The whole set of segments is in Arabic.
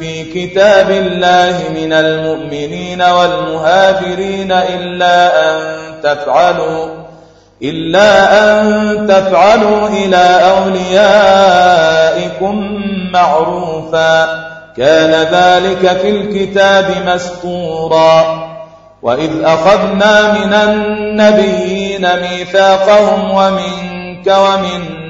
في كتاب الله من المؤمنين والمهاجرين إلا أن تفعلوا إلا أن تفعلوا إلى أوليائكم معروفا. كان ذلك في الكتاب مسطورا. وإذ أخذنا من النبيين ميثاقهم ومنك ومن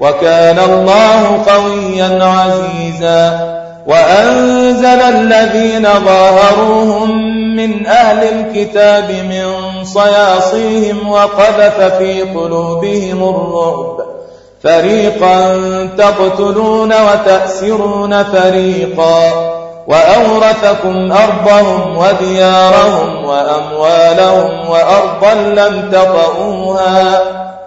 وكان الله قويا عزيزا. وأنزل الذين ظاهروهم من أهل الكتاب من صياصيهم وقذف في قلوبهم الرعب. فريقا تقتلون وتأسرون فريقا. وأورثكم أرضهم وديارهم وأموالهم وأرضا لم تطئوها.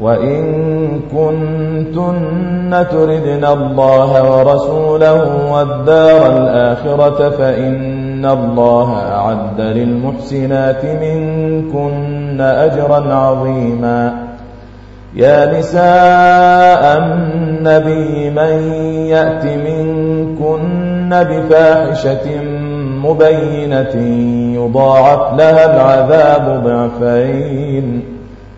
وإن كنتن تردن الله ورسوله والدار الآخرة فإن إن الله أعد للمحسنات منكن أجرا عظيما. يا نساء النبي من يأت منكن بفاحشة مبينة يضاعف لها العذاب ضعفين.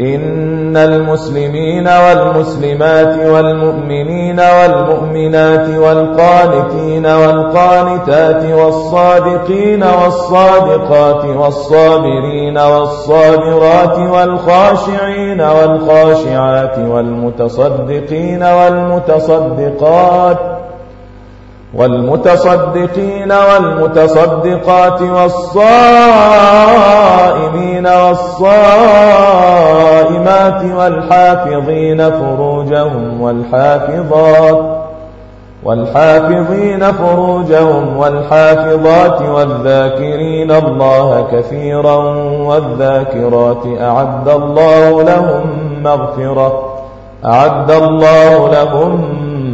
إن المسلمين والمسلمات والمؤمنين والمؤمنات والقانتين والقانتات والصادقين والصادقات والصابرين والصابرات والخاشعين والخاشعات والمتصدقين والمتصدقات والمتصدقين والمتصدقات والصائمين والصائمات والحافظين فروجهم والحافظات والحافظين فروجهم والحافظات والذاكرين الله كثيرا والذاكرات أعد الله لهم مغفرة أعد الله لهم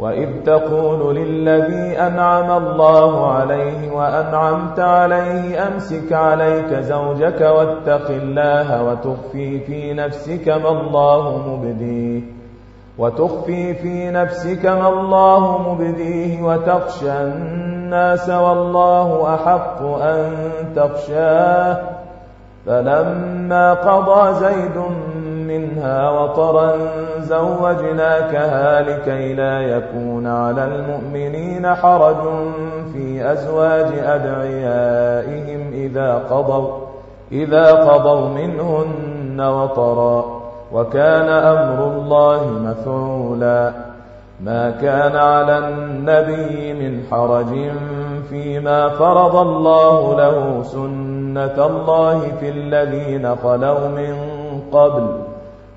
وإذ تقول للذي أنعم الله عليه وأنعمت عليه أمسك عليك زوجك واتق الله وتخفي في نفسك ما الله مبديه وتخفي في نفسك ما الله مبديه وتخشى الناس والله أحق أن تخشاه فلما قضى زيد منها وطرا زوجناكها لكي لا يكون على المؤمنين حرج في أزواج أدعيائهم إذا قضوا إذا قضوا منهن وطرا وكان أمر الله مفعولا. ما كان على النبي من حرج فيما فرض الله له سنة الله في الذين خلوا من قبل.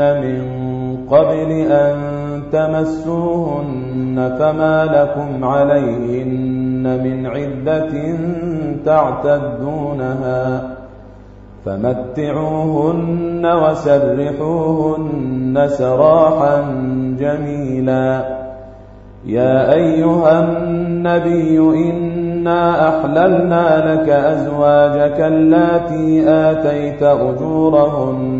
من قبل أن تمسوهن فما لكم عليهن من عدة تعتدونها فمتعوهن وسرحوهن سراحا جميلا يا أيها النبي إنا أحللنا لك أزواجك اللاتي آتيت أجورهن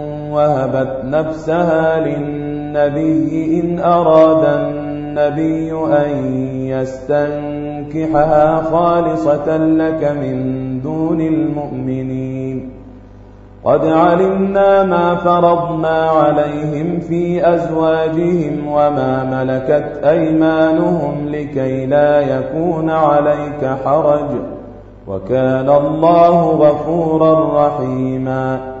وهبت نفسها للنبي إن أراد النبي أن يستنكحها خالصة لك من دون المؤمنين. قد علمنا ما فرضنا عليهم في أزواجهم وما ملكت أيمانهم لكي لا يكون عليك حرج. وكان الله غفورا رحيما.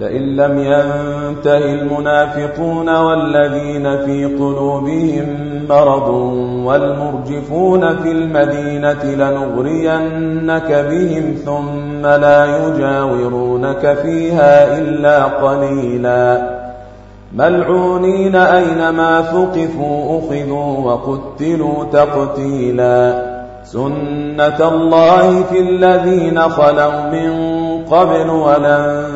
لئن لم ينته المنافقون والذين في قلوبهم مرض والمرجفون في المدينة لنغرينك بهم ثم لا يجاورونك فيها إلا قليلاً. ملعونين أينما ثقفوا أخذوا وقتلوا تقتيلا. سنة الله في الذين خلوا من قبل ولن